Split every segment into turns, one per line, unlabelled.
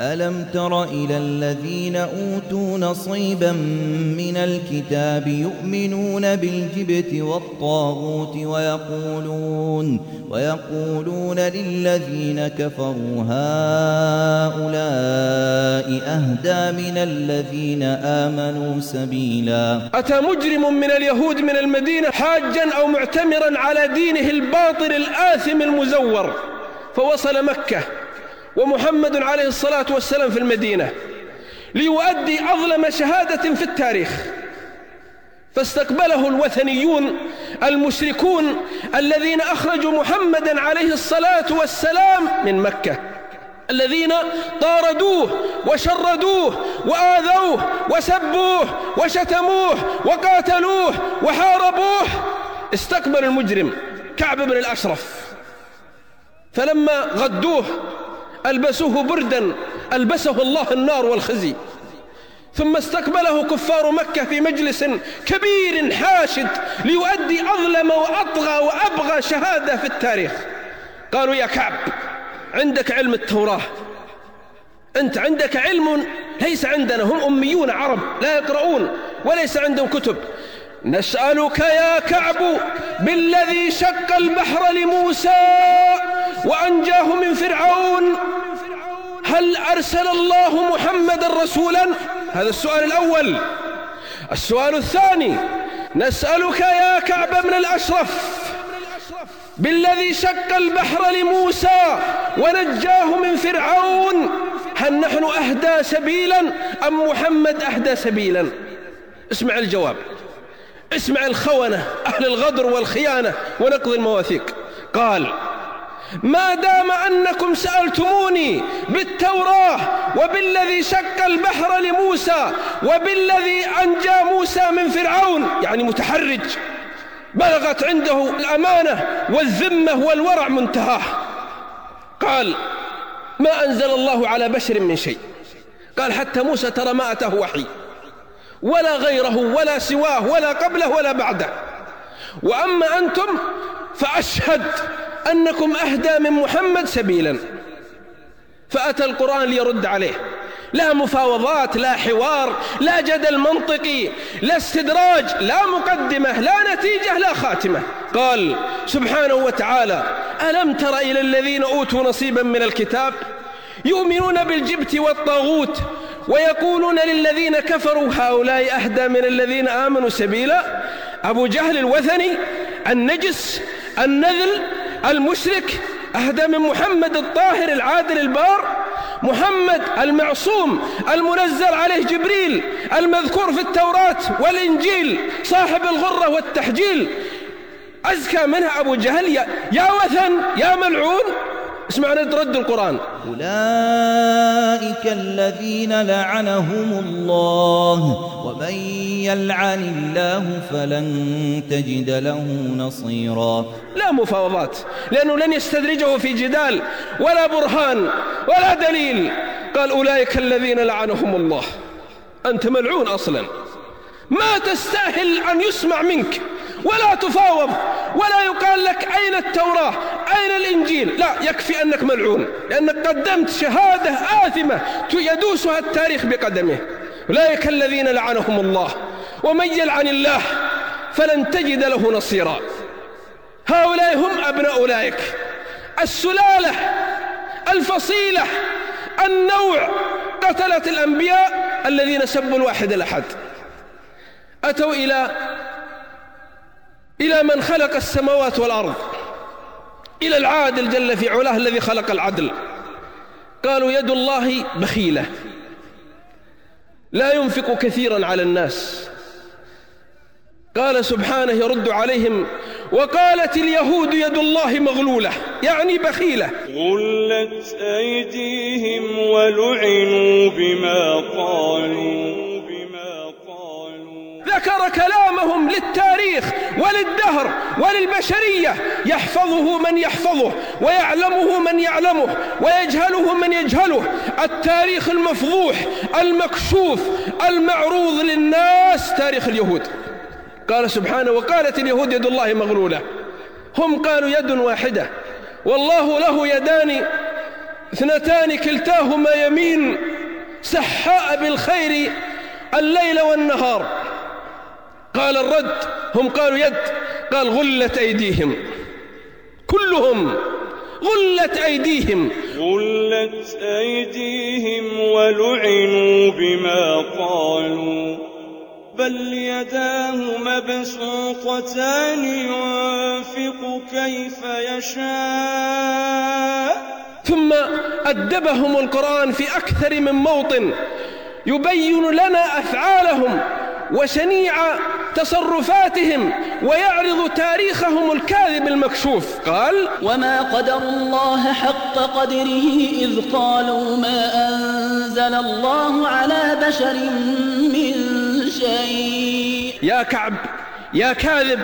ألم تر إلى الذين أوتوا نصيبا من الكتاب يؤمنون بالجبت والطاغوت ويقولون ويقولون للذين كفروا هؤلاء أهدى من الذين آمنوا سبيلا.
أتى مجرم من اليهود من المدينة حاجا أو معتمرا على دينه الباطل الآثم المزور فوصل مكة ومحمد عليه الصلاة والسلام في المدينة ليؤدي أظلم شهادة في التاريخ. فاستقبله الوثنيون المشركون الذين أخرجوا محمدا عليه الصلاة والسلام من مكة الذين طاردوه وشردوه وآذوه وسبوه وشتموه وقاتلوه وحاربوه. استقبل المجرم كعب بن الأشرف فلما غدوه ألبسوه بردا ألبسه الله النار والخزي. ثم استقبله كفار مكة في مجلس كبير حاشد ليؤدي أظلم وأطغى وأبغى شهادة في التاريخ. قالوا يا كعب عندك علم التوراة. أنت عندك علم ليس عندنا هم أميون عرب لا يقرؤون وليس عندهم كتب. نسألك يا كعب بالذي شق البحر لموسى وأنجاه من فرعون هل أرسل الله محمدا رسولا؟ هذا السؤال الأول. السؤال الثاني نسألك يا كعب بن الأشرف بالذي شق البحر لموسى ونجاه من فرعون هل نحن أهدى سبيلا أم محمد أهدى سبيلا؟ اسمع الجواب. اسمع الخونة أهل الغدر والخيانة ونقض المواثيق. قال ما دام أنكم سألتموني بالتوراة وبالذي شق البحر لموسى وبالذي أنجى موسى من فرعون يعني متحرج بلغت عنده الأمانة والذمة والورع منتهاه. قال ما أنزل الله على بشر من شيء. قال حتى موسى ترى ما أتاه وحي ولا غيره ولا سواه ولا قبله ولا بعده. وأما أنتم فأشهد أنكم أهدى من محمد سبيلا. فأتى القرآن ليرد عليه. لا مفاوضات لا حوار لا جدل منطقي لا استدراج لا مقدمة لا نتيجة لا خاتمة. قال سبحانه وتعالى ألم تر إلى الذين أوتوا نصيبا من الكتاب؟ يؤمنون بالجبت والطاغوت ويقولون للذين كفروا هؤلاء أهدى من الذين آمنوا سبيلا. أبو جهل الوثني النجس النذل المشرك أهدى من محمد الطاهر العادل البار محمد المعصوم المنزل عليه جبريل المذكور في التوراة والإنجيل صاحب الغرة والتحجيل. أزكى منها أبو جهل يا, وثن يا ملعون. اسمعنا رد القرآن.
أولئك الذين لعنهم الله ومن يلعن الله فلن تجد له نصيرا.
لا مفاوضات لأنه لن يستدرجه في جدال ولا برهان ولا دليل. قال أولئك الذين لعنهم الله. أنت ملعون أصلا. ما تستاهل أن يسمع منك ولا تفاوض ولا يقال لك أين التوراة. أين الإنجيل؟ لا يكفي أنك ملعون لأنك قدمت شهادة آثمة يدوسها التاريخ بقدمه. أولئك الذين لعنهم الله ومن يلعن الله فلن تجد له نصيرا. هؤلاء هم أبناء أولئك. السلالة الفصيلة النوع. قتلة الأنبياء الذين سبوا الواحد الأحد. أتوا إلى إلى من خلق السماوات والأرض. إلى العادل جل في علاه الذي خلق العدل. قالوا يد الله بخيلة. لا ينفق كثيرا على الناس. قال سبحانه يرد عليهم وقالت اليهود يد الله مغلولة يعني بخيلة.
غلت أيديهم ولعنوا بما قالوا.
ذكر كلامهم للتاريخ وللدهر وللبشرية. يحفظه من يحفظه ويعلمه من يعلمه ويجهله من يجهله. التاريخ المفضوح المكشوف المعروض للناس تاريخ اليهود. قال سبحانه وقالت اليهود يد الله مغلولة. هم قالوا يد واحدة. والله له يدان اثنتان كلتاهما يمين سحاء بالخير الليل والنهار. قال الرد هم قالوا يد قال غلت أيديهم. كلهم غلت أيديهم.
غلت أيديهم ولعنوا بما قالوا. بل يداه مبسوطتان ينفق كيف يشاء.
ثم أدبهم القرآن في أكثر من موطن يبين لنا أفعالهم وشنيع تصرفاتهم ويعرض تاريخهم الكاذب المكشوف. قال
وما قدر الله حق قدره إذ قالوا ما أنزل الله على بشر من شيء.
يا كعب يا كاذب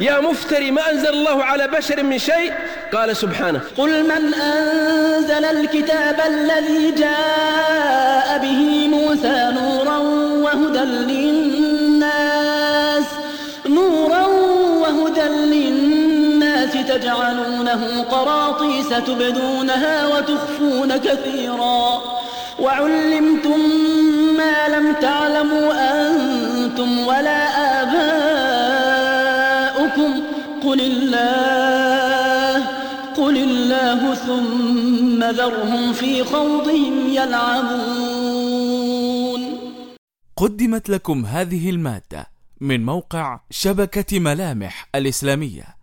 يا مفتري ما أنزل الله على بشر من شيء؟ قال سبحانه
قل من أنزل الكتاب الذي جاء به موسى نورا وهدى للناس تجعلونه قراطيس تبدونها وتخفون كثيرا. وعلمتم ما لم تعلموا أنتم ولا آباؤكم. قل الله قل الله ثم ذرهم في خوضهم يلعبون.
قدمت لكم هذه المادة من موقع شبكة ملامح الإسلامية.